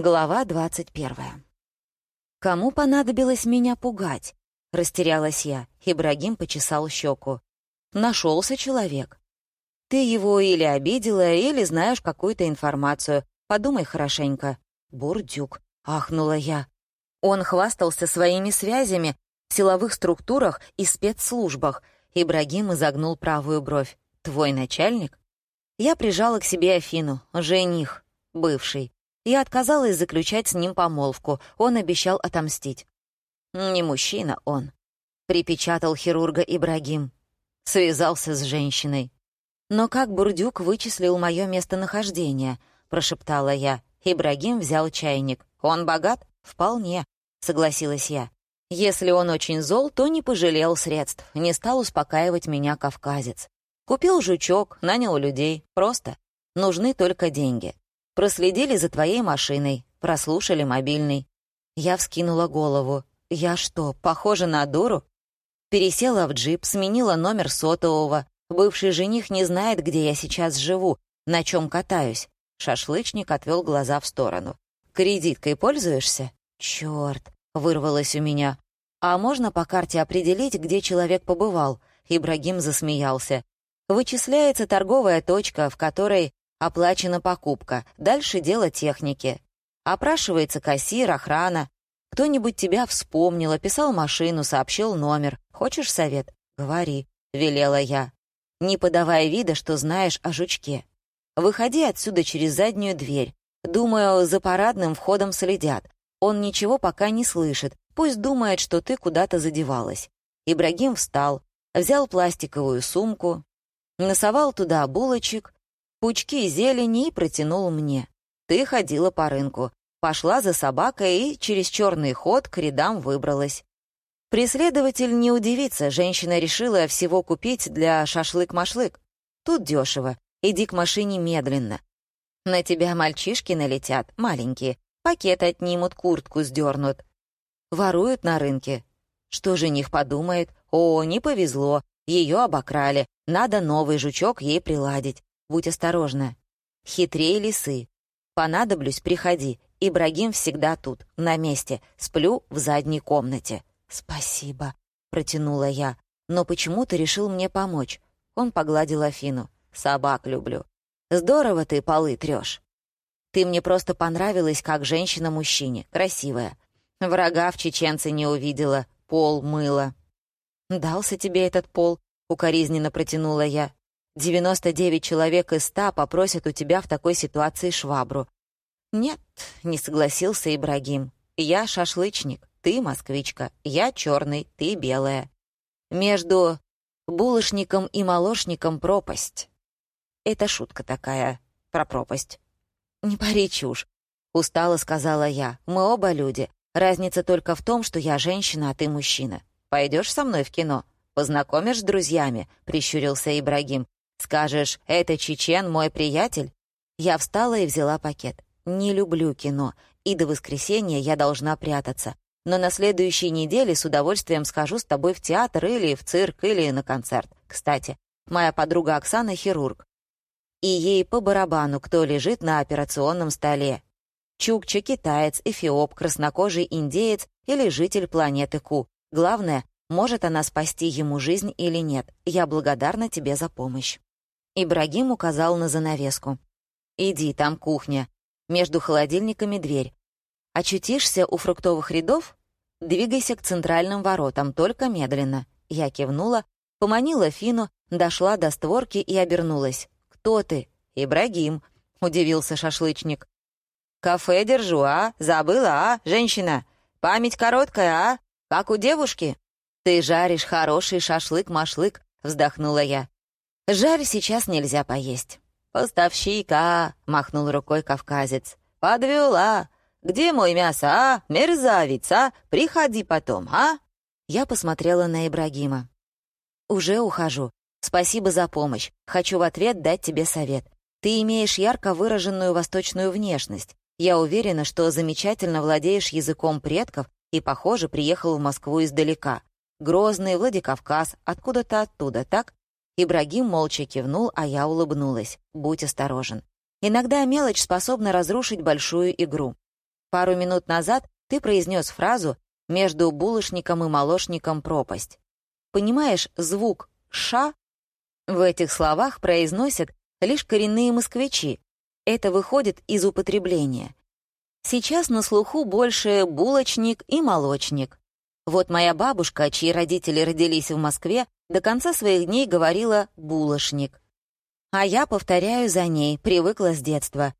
Глава двадцать первая. «Кому понадобилось меня пугать?» — растерялась я. Ибрагим почесал щеку. Нашелся человек. Ты его или обидела, или знаешь какую-то информацию. Подумай хорошенько. Бурдюк, ахнула я. Он хвастался своими связями в силовых структурах и спецслужбах. Ибрагим изогнул правую бровь. Твой начальник? Я прижала к себе Афину, жених, бывший. Я отказалась заключать с ним помолвку, он обещал отомстить. «Не мужчина он», — припечатал хирурга Ибрагим. Связался с женщиной. «Но как Бурдюк вычислил мое местонахождение?» — прошептала я. Ибрагим взял чайник. «Он богат?» «Вполне», — согласилась я. «Если он очень зол, то не пожалел средств, не стал успокаивать меня кавказец. Купил жучок, нанял людей. Просто. Нужны только деньги. Проследили за твоей машиной, прослушали мобильный». Я вскинула голову. «Я что, похожа на дуру?» Пересела в джип, сменила номер сотового. Бывший жених не знает, где я сейчас живу, на чем катаюсь. Шашлычник отвел глаза в сторону. «Кредиткой пользуешься?» «Чёрт!» — вырвалось у меня. «А можно по карте определить, где человек побывал?» Ибрагим засмеялся. «Вычисляется торговая точка, в которой оплачена покупка. Дальше дело техники. Опрашивается кассир, охрана. Кто-нибудь тебя вспомнил, описал машину, сообщил номер. Хочешь совет? Говори, велела я. Не подавая вида, что знаешь о жучке. Выходи отсюда через заднюю дверь. Думаю, за парадным входом следят. Он ничего пока не слышит. Пусть думает, что ты куда-то задевалась. Ибрагим встал, взял пластиковую сумку, насовал туда булочек, пучки зелени и протянул мне. Ты ходила по рынку. Пошла за собакой и через черный ход к рядам выбралась. Преследователь не удивится, женщина решила всего купить для шашлык-машлык. Тут дешево, иди к машине медленно. На тебя мальчишки налетят, маленькие, пакет отнимут, куртку сдернут. Воруют на рынке. Что жених подумает? О, не повезло, ее обокрали, надо новый жучок ей приладить. Будь осторожна. Хитрее лисы. Понадоблюсь, приходи, Ибрагим всегда тут, на месте. Сплю в задней комнате». «Спасибо», — протянула я. «Но почему ты решил мне помочь?» Он погладил Афину. «Собак люблю. Здорово ты полы трёшь. Ты мне просто понравилась, как женщина мужчине. Красивая. Врага в чеченце не увидела. Пол мыла». «Дался тебе этот пол?» — укоризненно протянула я. «Девяносто девять человек из ста попросят у тебя в такой ситуации швабру. «Нет», — не согласился Ибрагим. «Я шашлычник, ты москвичка, я черный, ты белая. Между булочником и молочником пропасть. Это шутка такая про пропасть». «Не пари чушь», — устало сказала я. «Мы оба люди. Разница только в том, что я женщина, а ты мужчина. Пойдешь со мной в кино? Познакомишь с друзьями?» — прищурился Ибрагим. «Скажешь, это чечен, мой приятель?» Я встала и взяла пакет. Не люблю кино, и до воскресенья я должна прятаться. Но на следующей неделе с удовольствием схожу с тобой в театр или в цирк или на концерт. Кстати, моя подруга Оксана — хирург. И ей по барабану, кто лежит на операционном столе. Чукча — китаец, эфиоп, краснокожий индеец или житель планеты Ку. Главное, может она спасти ему жизнь или нет. Я благодарна тебе за помощь». Ибрагим указал на занавеску. «Иди, там кухня. Между холодильниками дверь. Очутишься у фруктовых рядов? Двигайся к центральным воротам, только медленно. Я кивнула, поманила Фину, дошла до створки и обернулась. «Кто ты?» «Ибрагим», — удивился шашлычник. «Кафе держу, а? Забыла, а, женщина? Память короткая, а? Как у девушки?» «Ты жаришь хороший шашлык-машлык», — вздохнула я. «Жарь сейчас нельзя поесть». «Поставщика!» — махнул рукой кавказец. «Подвела! Где мой мясо, а? Мерзавица! Приходи потом, а?» Я посмотрела на Ибрагима. «Уже ухожу. Спасибо за помощь. Хочу в ответ дать тебе совет. Ты имеешь ярко выраженную восточную внешность. Я уверена, что замечательно владеешь языком предков и, похоже, приехал в Москву издалека. Грозный, Владикавказ, откуда-то оттуда, так? Ибрагим молча кивнул, а я улыбнулась. «Будь осторожен. Иногда мелочь способна разрушить большую игру. Пару минут назад ты произнес фразу «между булочником и молочником пропасть». Понимаешь, звук «ша» в этих словах произносят лишь коренные москвичи. Это выходит из употребления. Сейчас на слуху больше булочник и молочник. Вот моя бабушка, чьи родители родились в Москве, до конца своих дней говорила «булошник». А я повторяю за ней, привыкла с детства.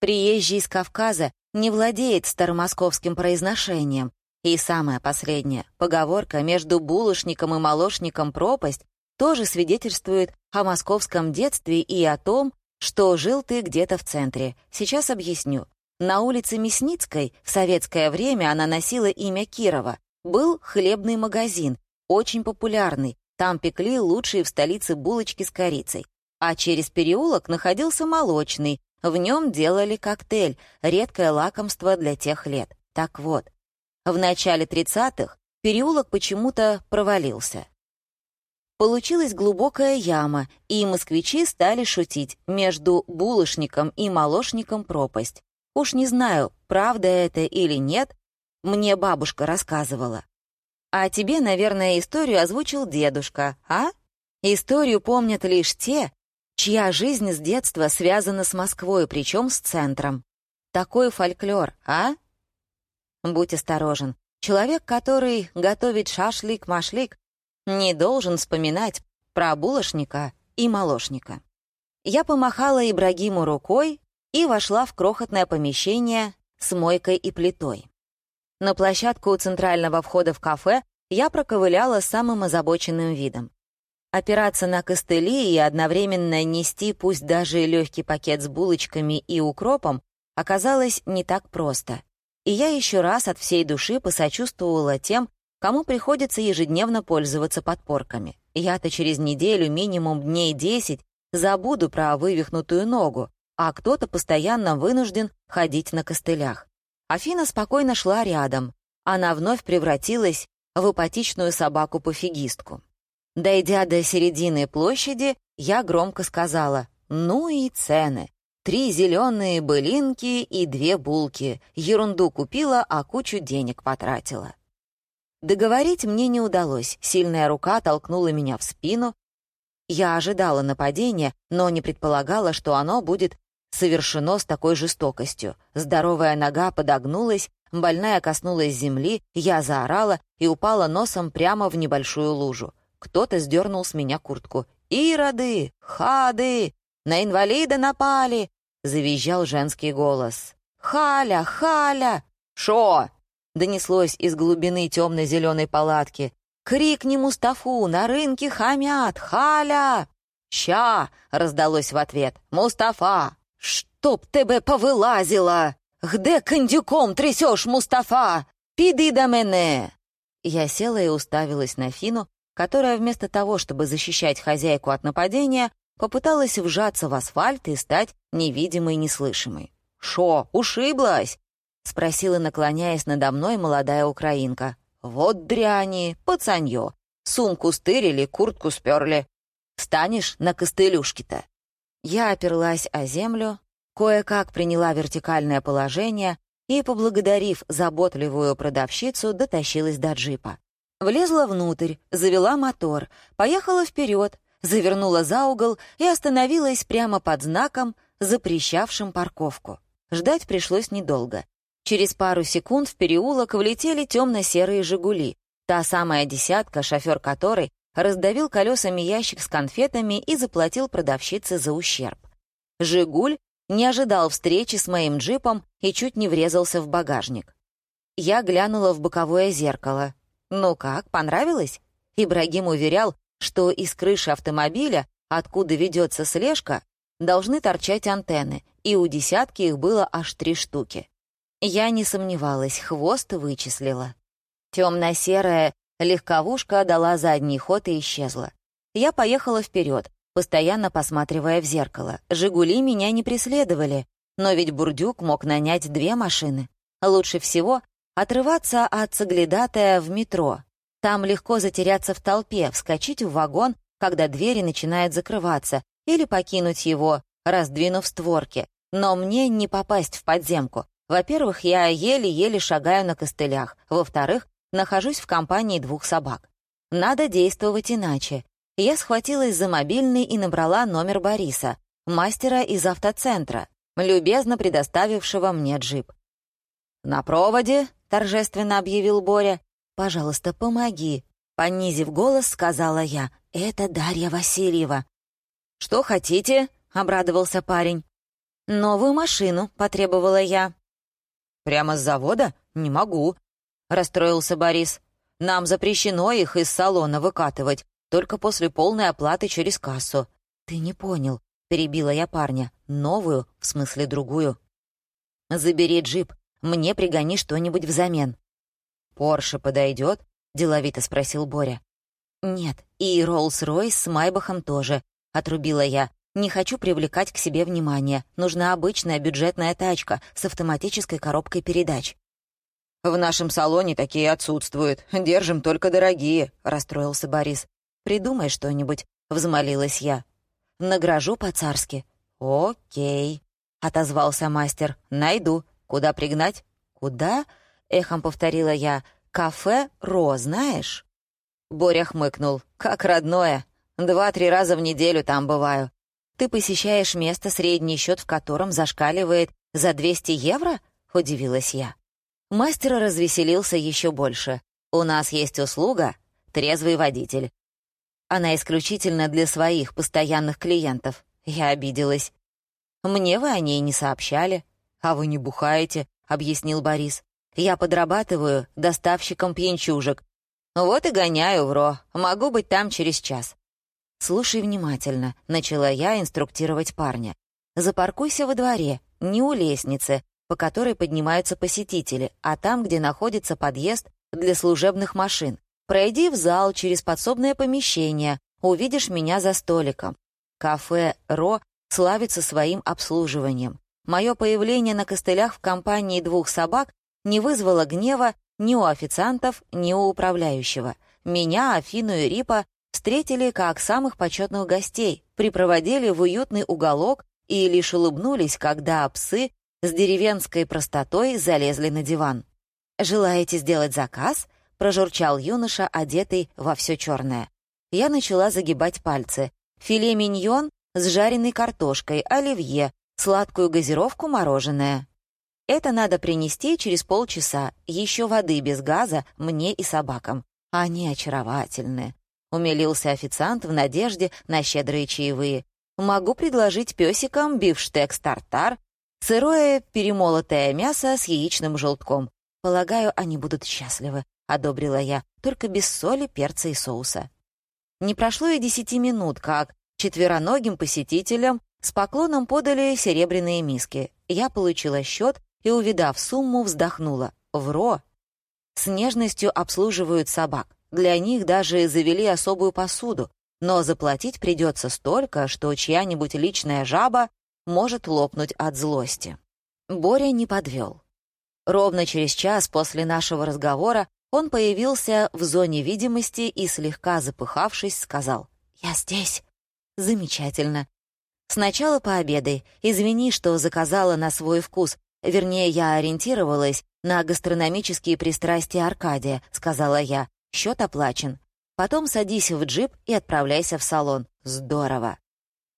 Приезжий из Кавказа не владеет старомосковским произношением. И самое последнее, поговорка «между булочником и молочником пропасть» тоже свидетельствует о московском детстве и о том, что жил ты где-то в центре. Сейчас объясню. На улице Мясницкой в советское время она носила имя Кирова. Был хлебный магазин, очень популярный. Там пекли лучшие в столице булочки с корицей. А через переулок находился молочный. В нем делали коктейль, редкое лакомство для тех лет. Так вот, в начале 30-х переулок почему-то провалился. Получилась глубокая яма, и москвичи стали шутить между булочником и молочником пропасть. Уж не знаю, правда это или нет, мне бабушка рассказывала. А тебе, наверное, историю озвучил дедушка, а? Историю помнят лишь те, чья жизнь с детства связана с Москвой, причем с центром. Такой фольклор, а? Будь осторожен. Человек, который готовит шашлик-машлик, не должен вспоминать про булочника и молочника. Я помахала Ибрагиму рукой и вошла в крохотное помещение с мойкой и плитой. На площадку у центрального входа в кафе я проковыляла самым озабоченным видом. Опираться на костыли и одновременно нести пусть даже легкий пакет с булочками и укропом оказалось не так просто. И я еще раз от всей души посочувствовала тем, кому приходится ежедневно пользоваться подпорками. Я-то через неделю, минимум дней 10, забуду про вывихнутую ногу, а кто-то постоянно вынужден ходить на костылях. Афина спокойно шла рядом. Она вновь превратилась в апатичную собаку-пофигистку. Дойдя до середины площади, я громко сказала «Ну и цены». Три зеленые былинки и две булки. Ерунду купила, а кучу денег потратила. Договорить мне не удалось. Сильная рука толкнула меня в спину. Я ожидала нападения, но не предполагала, что оно будет совершено с такой жестокостью. Здоровая нога подогнулась, больная коснулась земли, я заорала и упала носом прямо в небольшую лужу. Кто-то сдернул с меня куртку. «Ироды! Хады! На инвалида напали!» — завизжал женский голос. «Халя! Халя!» «Шо?» — донеслось из глубины темно-зеленой палатки. «Крикни Мустафу! На рынке хамят! Халя!» «Ща!» — раздалось в ответ. «Мустафа!» «Чтоб тебе повылазило! Где кондюком трясешь, Мустафа? Піди до мене!» Я села и уставилась на Фину, которая вместо того, чтобы защищать хозяйку от нападения, попыталась вжаться в асфальт и стать невидимой и неслышимой. «Шо, ушиблась?» — спросила, наклоняясь надо мной молодая украинка. «Вот дряни, пацанье. Сумку стырили, куртку сперли. Станешь на костылюшке-то?» Я оперлась о землю, кое-как приняла вертикальное положение и, поблагодарив заботливую продавщицу, дотащилась до джипа. Влезла внутрь, завела мотор, поехала вперед, завернула за угол и остановилась прямо под знаком, запрещавшим парковку. Ждать пришлось недолго. Через пару секунд в переулок влетели темно-серые «Жигули», та самая десятка, шофер которой раздавил колесами ящик с конфетами и заплатил продавщице за ущерб. «Жигуль» не ожидал встречи с моим джипом и чуть не врезался в багажник. Я глянула в боковое зеркало. «Ну как, понравилось?» Ибрагим уверял, что из крыши автомобиля, откуда ведется слежка, должны торчать антенны, и у десятки их было аж три штуки. Я не сомневалась, хвост вычислила. Темно-серая Легковушка дала задний ход и исчезла. Я поехала вперед, постоянно посматривая в зеркало. «Жигули» меня не преследовали, но ведь Бурдюк мог нанять две машины. Лучше всего отрываться от соглядатая в метро. Там легко затеряться в толпе, вскочить в вагон, когда двери начинают закрываться, или покинуть его, раздвинув створки. Но мне не попасть в подземку. Во-первых, я еле-еле шагаю на костылях. Во-вторых, нахожусь в компании двух собак. Надо действовать иначе. Я схватилась за мобильный и набрала номер Бориса, мастера из автоцентра, любезно предоставившего мне джип. «На проводе», — торжественно объявил Боря. «Пожалуйста, помоги», — понизив голос, сказала я. «Это Дарья Васильева». «Что хотите?» — обрадовался парень. «Новую машину», — потребовала я. «Прямо с завода? Не могу», — расстроился Борис. «Нам запрещено их из салона выкатывать, только после полной оплаты через кассу». «Ты не понял», — перебила я парня. «Новую, в смысле другую». «Забери джип, мне пригони что-нибудь взамен». «Порше подойдет?» — деловито спросил Боря. «Нет, и Роллс-Ройс с Майбахом тоже», — отрубила я. Не хочу привлекать к себе внимание. Нужна обычная бюджетная тачка с автоматической коробкой передач. «В нашем салоне такие отсутствуют. Держим только дорогие», — расстроился Борис. «Придумай что-нибудь», — взмолилась я. «Награжу по-царски». «Окей», — отозвался мастер. «Найду. Куда пригнать?» «Куда?» — эхом повторила я. «Кафе Ро, знаешь?» Боря хмыкнул. «Как родное. Два-три раза в неделю там бываю. Ты посещаешь место, средний счет в котором зашкаливает за 200 евро?» — удивилась я. Мастер развеселился еще больше. «У нас есть услуга — трезвый водитель. Она исключительно для своих постоянных клиентов». Я обиделась. «Мне вы о ней не сообщали». «А вы не бухаете», — объяснил Борис. «Я подрабатываю доставщиком пьянчужек. Вот и гоняю в РО. Могу быть там через час. «Слушай внимательно», — начала я инструктировать парня. «Запаркуйся во дворе, не у лестницы, по которой поднимаются посетители, а там, где находится подъезд для служебных машин. Пройди в зал через подсобное помещение, увидишь меня за столиком. Кафе «Ро» славится своим обслуживанием. Мое появление на костылях в компании двух собак не вызвало гнева ни у официантов, ни у управляющего. Меня, Афину и Рипа встретили как самых почетных гостей, припроводили в уютный уголок и лишь улыбнулись, когда псы с деревенской простотой залезли на диван. «Желаете сделать заказ?» — прожурчал юноша, одетый во все черное. Я начала загибать пальцы. Филе миньон с жареной картошкой, оливье, сладкую газировку, мороженое. Это надо принести через полчаса, еще воды без газа мне и собакам. Они очаровательные. Умилился официант в надежде на щедрые чаевые. «Могу предложить песикам бифштекс-тартар, сырое перемолотое мясо с яичным желтком. Полагаю, они будут счастливы», — одобрила я, только без соли, перца и соуса. Не прошло и десяти минут, как четвероногим посетителям с поклоном подали серебряные миски. Я получила счет и, увидав сумму, вздохнула. «Вро!» С нежностью обслуживают собак. Для них даже завели особую посуду, но заплатить придется столько, что чья-нибудь личная жаба может лопнуть от злости. Боря не подвел. Ровно через час после нашего разговора он появился в зоне видимости и, слегка запыхавшись, сказал «Я здесь». «Замечательно. Сначала пообедай. Извини, что заказала на свой вкус. Вернее, я ориентировалась на гастрономические пристрастия Аркадия», — сказала я. Счет оплачен. Потом садись в джип и отправляйся в салон. Здорово.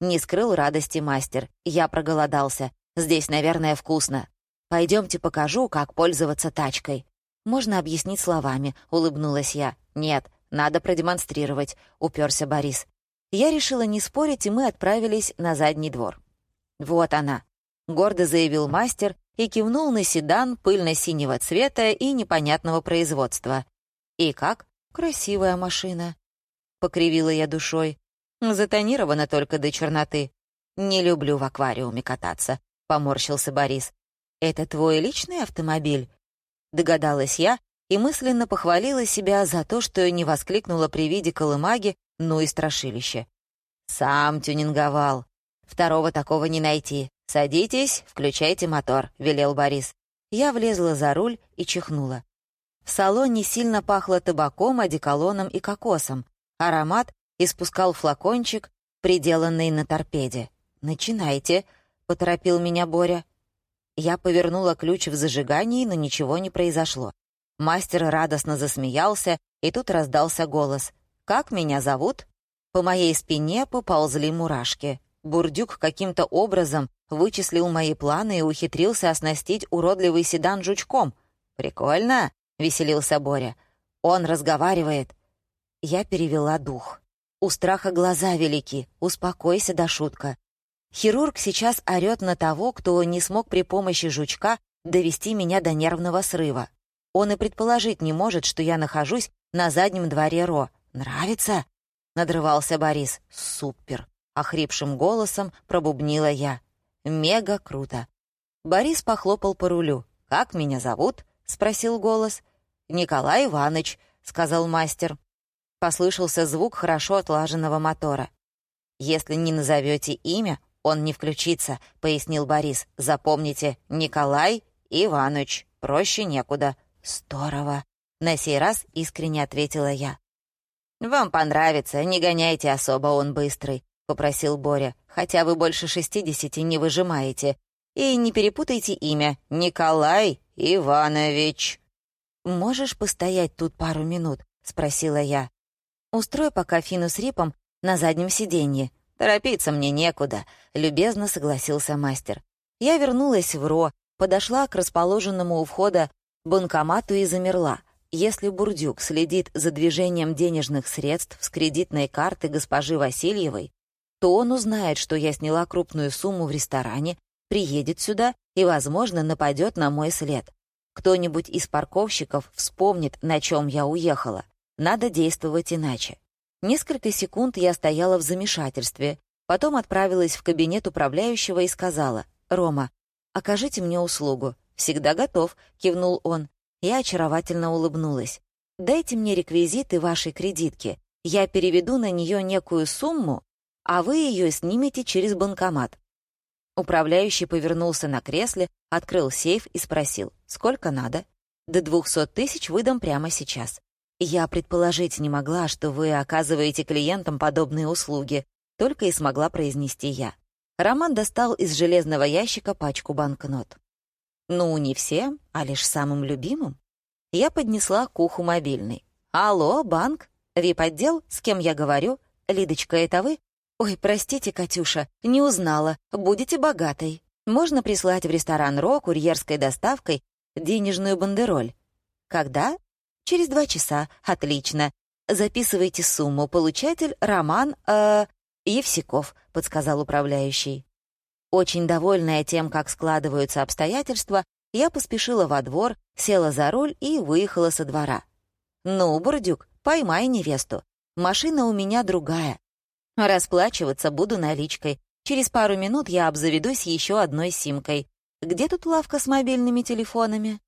Не скрыл радости мастер. Я проголодался. Здесь, наверное, вкусно. Пойдемте покажу, как пользоваться тачкой. Можно объяснить словами, улыбнулась я. Нет, надо продемонстрировать, уперся Борис. Я решила не спорить, и мы отправились на задний двор. Вот она, гордо заявил мастер и кивнул на седан пыльно-синего цвета и непонятного производства. «И как? Красивая машина», — покривила я душой. «Затонирована только до черноты. Не люблю в аквариуме кататься», — поморщился Борис. «Это твой личный автомобиль?» Догадалась я и мысленно похвалила себя за то, что не воскликнула при виде колымаги, ну и страшилище. «Сам тюнинговал. Второго такого не найти. Садитесь, включайте мотор», — велел Борис. Я влезла за руль и чихнула. В салоне сильно пахло табаком, одеколоном и кокосом. Аромат испускал флакончик, приделанный на торпеде. «Начинайте», — поторопил меня Боря. Я повернула ключ в зажигании, но ничего не произошло. Мастер радостно засмеялся, и тут раздался голос. «Как меня зовут?» По моей спине поползли мурашки. Бурдюк каким-то образом вычислил мои планы и ухитрился оснастить уродливый седан жучком. «Прикольно!» — веселился Боря. «Он разговаривает». Я перевела дух. У страха глаза велики, успокойся, да шутка. Хирург сейчас орёт на того, кто не смог при помощи жучка довести меня до нервного срыва. Он и предположить не может, что я нахожусь на заднем дворе Ро. «Нравится?» — надрывался Борис. «Супер!» — охрипшим голосом пробубнила я. «Мега круто!» Борис похлопал по рулю. «Как меня зовут?» — спросил голос. «Николай Иванович», — сказал мастер. Послышался звук хорошо отлаженного мотора. «Если не назовете имя, он не включится», — пояснил Борис. «Запомните, Николай Иванович. Проще некуда». «Здорово», — на сей раз искренне ответила я. «Вам понравится, не гоняйте особо, он быстрый», — попросил Боря. «Хотя вы больше шестидесяти не выжимаете. И не перепутайте имя. Николай Иванович». «Можешь постоять тут пару минут?» — спросила я. «Устрой пока Фину с Рипом на заднем сиденье. Торопиться мне некуда», — любезно согласился мастер. Я вернулась в РО, подошла к расположенному у входа банкомату и замерла. Если Бурдюк следит за движением денежных средств с кредитной карты госпожи Васильевой, то он узнает, что я сняла крупную сумму в ресторане, приедет сюда и, возможно, нападет на мой след. Кто-нибудь из парковщиков вспомнит, на чем я уехала. Надо действовать иначе. Несколько секунд я стояла в замешательстве, потом отправилась в кабинет управляющего и сказала, «Рома, окажите мне услугу». «Всегда готов», — кивнул он. Я очаровательно улыбнулась. «Дайте мне реквизиты вашей кредитки. Я переведу на нее некую сумму, а вы ее снимете через банкомат». Управляющий повернулся на кресле, открыл сейф и спросил, «Сколько надо?» «До двухсот тысяч выдам прямо сейчас». «Я предположить не могла, что вы оказываете клиентам подобные услуги», только и смогла произнести я. Роман достал из железного ящика пачку банкнот. Ну, не всем, а лишь самым любимым. Я поднесла к уху мобильный. «Алло, банк? Вип-отдел? С кем я говорю? Лидочка, это вы? Ой, простите, Катюша, не узнала. Будете богатой. Можно прислать в ресторан «Ро» курьерской доставкой денежную бандероль. Когда? Через два часа. Отлично. Записывайте сумму. Получатель Роман, э, Евсиков, подсказал управляющий. Очень довольная тем, как складываются обстоятельства, я поспешила во двор, села за руль и выехала со двора. «Ну, Бурдюк, поймай невесту. Машина у меня другая. Расплачиваться буду наличкой. Через пару минут я обзаведусь еще одной симкой. Где тут лавка с мобильными телефонами?»